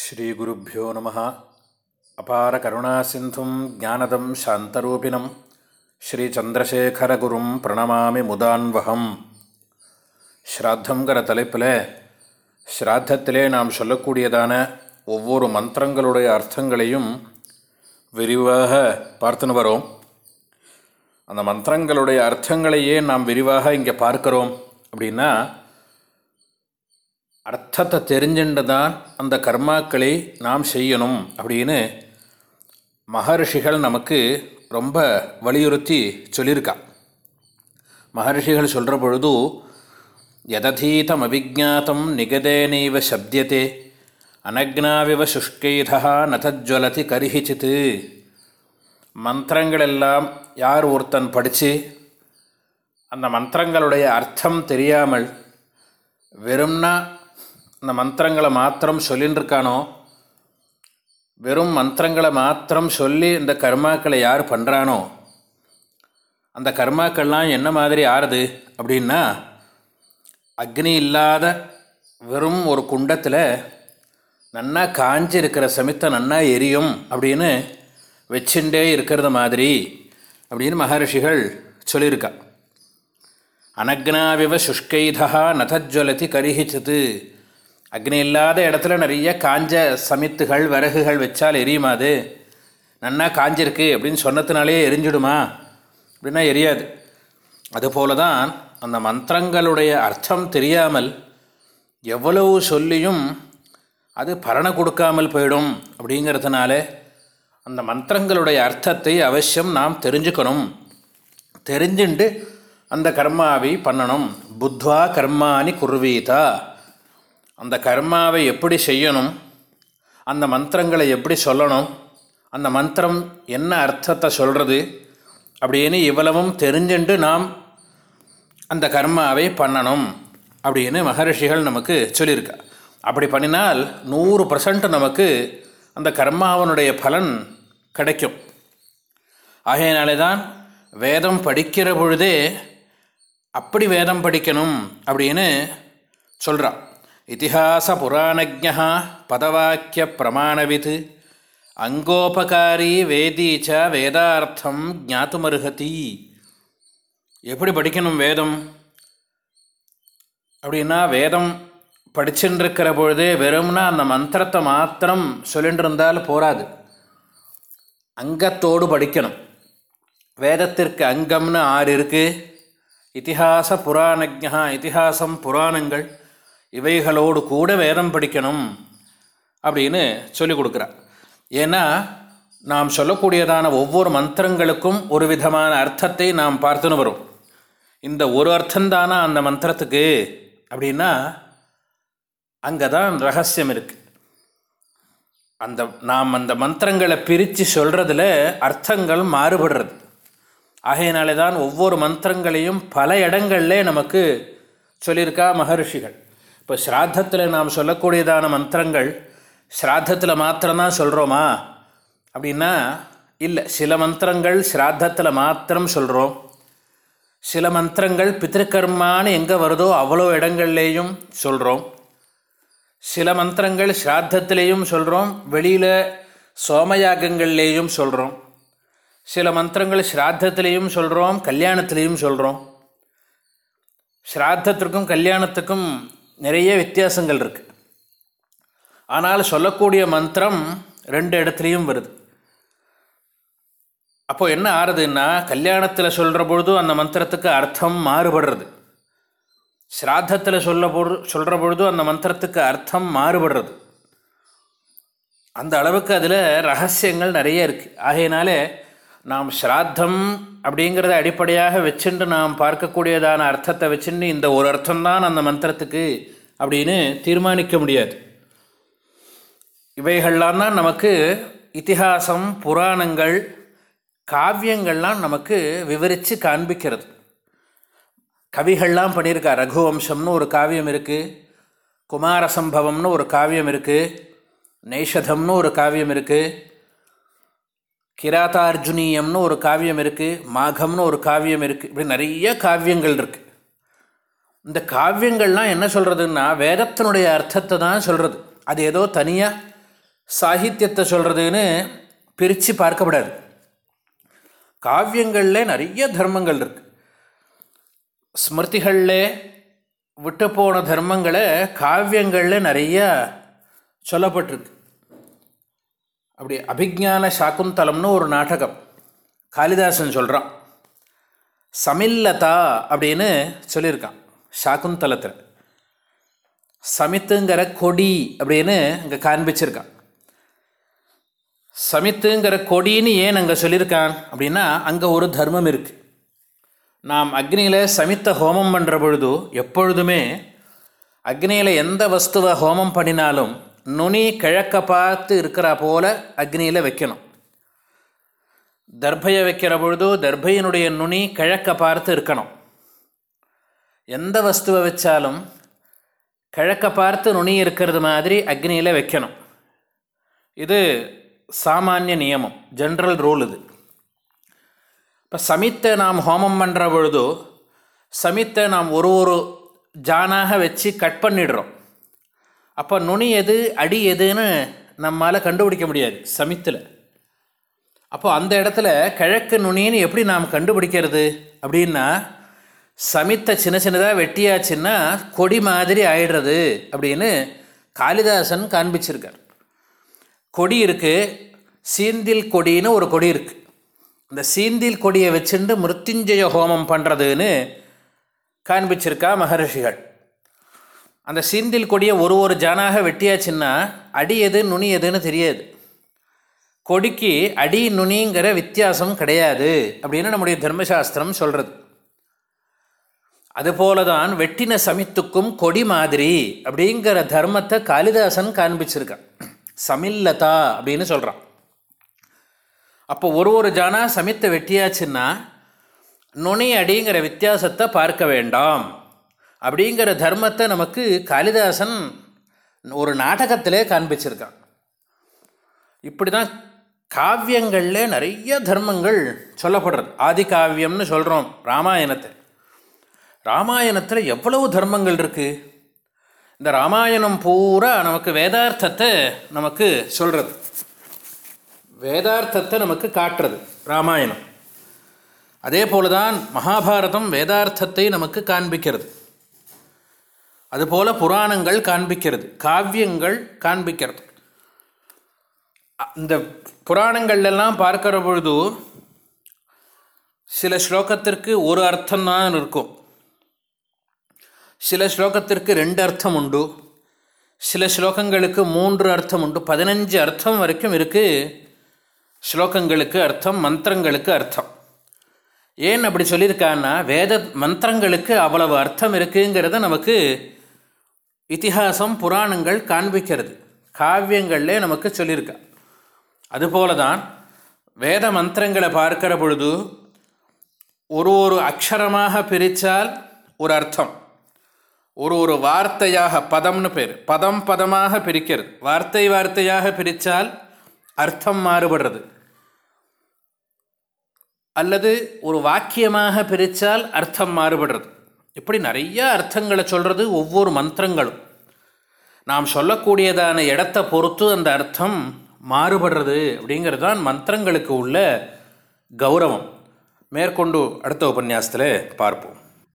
ஸ்ரீகுருப்போ நம. அபார கருணாசிந்தும் ஜானதம் சாந்தரூபிணம். ஸ்ரீச்சந்திரசேகரகுரும் பிரணமாமி முதான்வகம். ஸ்ராத்தங்கிற தலைப்பில் ஸ்ராத்தத்திலே நாம் சொல்லக்கூடியதான ஒவ்வொரு மந்திரங்களுடைய அர்த்தங்களையும் விரிவாக பார்த்துன்னு வரோம். அந்த மந்திரங்களுடைய அர்த்தங்களையே நாம் விரிவாக இங்கே பார்க்குறோம் அப்படின்னா அர்த்தத்தை தெரிஞ்சுண்டு தான் அந்த கர்மாக்களை நாம் செய்யணும் அப்படின்னு மகர்ஷிகள் நமக்கு ரொம்ப வலியுறுத்தி சொல்லியிருக்கா. மகர்ஷிகள் சொல்கிற பொழுது யததீதம் அபிஜாத்தம் நிகதேனைவ சப்தியதே அனக்னாவிவ சுஷ்கைதா நதஜ்வலதி கரிஹிச்சித்து மந்திரங்களெல்லாம் யார் ஒருத்தன் படித்து அந்த மந்திரங்களுடைய அர்த்தம் தெரியாமல் வெறும்னா இந்த மந்திரங்களை மாத்திரம் சொல்லின்னு இருக்கானோ வெறும் மந்திரங்களை மாத்திரம் சொல்லி இந்த கர்மாக்களை யார் பண்ணுறானோ அந்த கர்மாக்கள்லாம் என்ன மாதிரி ஆறுது அப்படின்னா அக்னி இல்லாத வெறும் ஒரு குண்டத்தில் நன்னா காஞ்சி இருக்கிற சமித்த நன்னா எரியும் அப்படின்னு வச்சுட்டே இருக்கிறது மாதிரி அப்படின்னு மகர்ஷிகள் சொல்லியிருக்கா. அனக்னாவிவ சுஷ்கைதா நதஜ்வலதி கரிஹிச்சது. அக்னி இல்லாத இடத்துல நிறைய காஞ்ச சமித்துகள் விறகுகள் வச்சால் எரியுமா அது? நன்னா காஞ்சிருக்கு அப்படின்னு சொன்னதுனாலே எரிஞ்சிடுமா? அப்படின்னா எரியாது. அதுபோல தான் அந்த மந்திரங்களுடைய அர்த்தம் தெரியாமல் எவ்வளவு சொல்லியும் அது பரண கொடுக்காமல் போயிடும் அப்படிங்கிறதுனால அந்த மந்திரங்களுடைய அர்த்தத்தை அவசியம் நாம் தெரிஞ்சுக்கணும். தெரிஞ்சுண்டு அந்த கர்மாவை பண்ணணும். புத்வா கர்மானி குர்வீதா. அந்த கர்மாவை எப்படி செய்யணும்? அந்த மந்திரங்களை எப்படி சொல்லணும்? அந்த மந்திரம் என்ன அர்த்தத்தை சொல்கிறது அப்படின்னு இவ்வளவும் தெரிஞ்சுண்டு நாம் அந்த கர்மாவை பண்ணணும் அப்படின்னு மகரிஷிகள் நமக்கு சொல்லியிருக்கா. அப்படி பண்ணினால் நூறு பர்சன்ட் நமக்கு அந்த கர்மாவனுடைய பலன் கிடைக்கும். ஆகையினாலே தான் வேதம் படிக்கிற பொழுதே அப்படி வேதம் படிக்கணும் அப்படின்னு சொல்கிறான் இத்திஹாச புராணஜா பதவாக்கிய பிரமாணவித் அங்கோபகாரி வேதீச்ச வேதார்த்தம் ஜாத்துமருகதி எப்படி படிக்கணும் வேதம்? அப்படின்னா வேதம் படிச்சுட்டுருக்கிற பொழுதே வெறும்னா அந்த மந்திரத்தை மாத்திரம் சொல்லிட்டு இருந்தால் போராது. அங்கத்தோடு படிக்கணும். வேதத்திற்கு அங்கம்னு ஆறு இருக்குது இத்திஹாச புராணஜா இத்திஹாசம் புராணங்கள். இவைகளோடு கூட வேதம் படிக்கணும் அப்படின்னு சொல்லி கொடுக்குறா ஏன்னா நாம் சொல்லக்கூடியதான ஒவ்வொரு மந்திரங்களுக்கும் ஒரு விதமான அர்த்தத்தை நாம் பார்த்துன்னு வரும். இந்த ஒரு அர்த்தந்தானா அந்த மந்திரத்துக்கு? அப்படின்னா அங்கே தான் ரகசியம் இருக்குது அந்த நாம் அந்த மந்திரங்களை பிரித்து சொல்கிறதுல அர்த்தங்கள் மாறுபடுறது. ஆகையினாலே தான் ஒவ்வொரு மந்திரங்களையும் பல இடங்கள்லே நமக்கு சொல்லியிருக்கா மகர்ஷிகள். இப்போ ஸ்ராத்தத்தில் நாம் சொல்லக்கூடியதான மந்திரங்கள் ஸ்ராத்தத்தில் மாத்திரம்தான் சொல்கிறோமா அப்படின்னா இல்லை சில மந்திரங்கள் ஸ்ராத்தத்தில் மாத்திரம் சொல்கிறோம் சில மந்திரங்கள் பித்திருக்கர்மான்னு எங்கே வருதோ அவ்வளோ இடங்கள்லேயும் சொல்கிறோம் சில மந்திரங்கள் ஸ்ராத்தத்திலேயும் சொல்கிறோம் வெளியில் சோமயாகங்கள்லேயும் சொல்கிறோம் சில மந்திரங்கள் ஸ்ராத்தத்திலையும் சொல்கிறோம் கல்யாணத்திலையும் சொல்கிறோம் ஸ்ராத்தத்திற்கும் கல்யாணத்துக்கும் நிறைய வித்தியாசங்கள் இருக்குது ஆனால் சொல்லக்கூடிய மந்திரம் ரெண்டு இடத்துலையும் வருது. அப்போது என்ன ஆறுதுன்னா கல்யாணத்தில் சொல்கிற பொழுதும் அந்த மந்திரத்துக்கு அர்த்தம் மாறுபடுறது. ஸ்ராத்தத்தில் சொல்ல பொழு சொல்கிற பொழுதும் அந்த மந்திரத்துக்கு அர்த்தம் மாறுபடுறது. அந்த அளவுக்கு அதில் ரகசியங்கள் நிறைய இருக்குது ஆகையினாலே நாம் ஸ்ராத்தம் அப்படிங்கிறத அடிப்படையாக வச்சுட்டு நாம் பார்க்கக்கூடியதான அர்த்தத்தை வச்சுட்டு இந்த ஒரு அர்த்தம்தான் அந்த மந்திரத்துக்கு அப்படின்னு தீர்மானிக்க முடியாது. இவைகள்லாம் தான் நமக்கு இத்திஹாசம் புராணங்கள் காவியங்கள்லாம் நமக்கு விவரித்து காண்பிக்கிறது. கவிகள்லாம் பண்ணியிருக்கா ரகுவம்சம்னு ஒரு காவியம் இருக்குது குமாரசம்பவம்னு ஒரு காவியம் இருக்குது நைஷதம்னு ஒரு காவியம் இருக்குது கிராதார்ஜுனியம்னு ஒரு காவியம் இருக்குது மாகம்னு ஒரு காவியம் இருக்குது இப்படி நிறைய காவியங்கள் இருக்குது இந்த காவியங்கள்லாம் என்ன சொல்கிறதுன்னா வேதத்தினுடைய அர்த்தத்தை தான் சொல்கிறது அது ஏதோ தனியாக சாகித்யத்தை சொல்கிறதுன்னு பிரித்து பார்க்கப்படாது. காவியங்களில் நிறைய தர்மங்கள் இருக்குது ஸ்மிருதிகளில் விட்டு போன தர்மங்களை காவியங்களில் நிறையா சொல்லப்பட்டிருக்கு. அப்படி அபிஜான சாக்குந்தலம்னு ஒரு நாடகம். காளிதாசன் சொல்கிறான் சமில்லதா அப்படின்னு சொல்லியிருக்கான் சாக்குந்தலத்தில். சமித்துங்கிற கொடி அப்படின்னு இங்கே காண்பிச்சிருக்கான். சமித்துங்கிற கொடின்னு ஏன் அங்கே சொல்லியிருக்கான் அப்படின்னா அங்கே ஒரு தர்மம் இருக்குது நாம் அக்னியில் சமித்த ஹோமம் பண்ணுற பொழுது எப்பொழுதுமே அக்னியில் எந்த வஸ்துவை ஹோமம் பண்ணினாலும் நுனி கிழக்க பார்த்து இருக்கிற போல அக்னியில் வைக்கணும். தர்பையை வைக்கிற பொழுது தர்பையினுடைய நுனி கிழக்க பார்த்து இருக்கணும். எந்த வஸ்துவை வச்சாலும் கிழக்க பார்த்து நுனி இருக்கிறது மாதிரி அக்னியில் வைக்கணும். இது சாமானிய நியமம் ஜென்ரல் ரூல் இது. இப்போ சமித்தை நாம் ஹோமம் பண்ணுற பொழுது சமித்தை நாம் ஒரு ஒரு ஜானாக வச்சு கட் பண்ணிடுறோம். அப்போ நுனி எது அடி எதுன்னு நம்மளால் கண்டுபிடிக்க முடியாது சமித்தில். அப்போ அந்த இடத்துல கிழக்கு நுனின்னு எப்படி நாம் கண்டுபிடிக்கிறது அப்படின்னா சமித்தை சின்ன சின்னதாக வெட்டியாச்சுன்னா கொடி மாதிரி ஆயிடுறது அப்படின்னு காளிதாசன் காண்பிச்சிருக்கார். கொடி இருக்குது சீந்தில் கொடின்னு ஒரு கொடி இருக்குது இந்த சீந்தில் கொடியை வச்சுட்டு மிருத்யுஞ்சய ஹோமம் பண்ணுறதுன்னு காண்பிச்சிருக்கா மகர்ஷிகள். அந்த சீந்தில் கொடியை ஒரு ஒரு ஜானாக வெட்டியாச்சுன்னா அடி எது நுனி எதுன்னு தெரியாது. கொடிக்கு அடி நுனிங்கிற வித்தியாசம் கிடையாது அப்படின்னு நம்முடைய தர்மசாஸ்திரம் சொல்கிறது அதுபோல தான் வெட்டின சமித்துக்கும் கொடி மாதிரி அப்படிங்கிற தர்மத்தை காளிதாசன் காண்பிச்சிருக்கான். சமில்லதா அப்படின்னு சொல்கிறான் அப்போ ஒரு ஒரு ஜானா சமித்தை வெட்டியாச்சுன்னா நுனி அடிங்கிற வித்தியாசத்தை பார்க்க வேண்டாம். அப்படிங்கிற தர்மத்தை நமக்கு காளிதாசன் ஒரு நாடகத்திலே காண்பிச்சிருக்கான். இப்படி தான் காவியங்களில் நிறைய தர்மங்கள் சொல்லப்படுறது. ஆதி காவியம்னு சொல்கிறோம் ராமாயணத்தை ராமாயணத்தில் எவ்வளவு தர்மங்கள் இருக்குது இந்த ராமாயணம் பூரா நமக்கு வேதார்த்தத்தை நமக்கு சொல்கிறது வேதார்த்தத்தை நமக்கு காட்டுறது ராமாயணம். அதே போல தான் மகாபாரதம் வேதார்த்தத்தை நமக்கு காண்பிக்கிறது. அதுபோல புராணங்கள் காண்பிக்கிறது காவியங்கள் காண்பிக்கிறது. இந்த புராணங்கள்லாம் பார்க்கிற பொழுது சில ஸ்லோகத்திற்கு ஒரு அர்த்தம்தான் இருக்கும். சில ஸ்லோகத்திற்கு ரெண்டு அர்த்தம் உண்டு. சில ஸ்லோகங்களுக்கு மூன்று அர்த்தம் உண்டு. பதினஞ்சு அர்த்தம் வரைக்கும் இருக்குது ஸ்லோகங்களுக்கு அர்த்தம் மந்திரங்களுக்கு அர்த்தம். ஏன் அப்படி சொல்லியிருக்கான்னா வேத மந்திரங்களுக்கு அவ்வளவு அர்த்தம் இருக்குங்கிறத நமக்கு இத்திஹாசம் புராணங்கள் காண்பிக்கிறது. காவியங்கள்லே நமக்கு சொல்லியிருக்கா. அதுபோல தான் வேத மந்திரங்களை பார்க்கிற பொழுது ஒரு ஒரு அக்ஷரமாக பிரித்தால் ஒரு அர்த்தம். ஒரு ஒரு வார்த்தையாக பதம்னு பேர். பதம் பதமாக பிரிக்கிறது. வார்த்தை வார்த்தையாக பிரித்தால் அர்த்தம் மாறுபடுறது. அல்லது ஒரு வாக்கியமாக பிரித்தால் அர்த்தம் மாறுபடுறது. இப்படி நிறைய அர்த்தங்களை சொல்கிறது ஒவ்வொரு மந்திரங்களும். நாம் சொல்லக்கூடியதான இடத்த பொறுத்து அந்த அர்த்தம் மாறுபடுறது அப்படிங்கிறது தான் மந்திரங்களுக்கு உள்ள கௌரவம். மேற்கொண்டு அடுத்த உபன்யாசத்தில் பார்ப்போம்.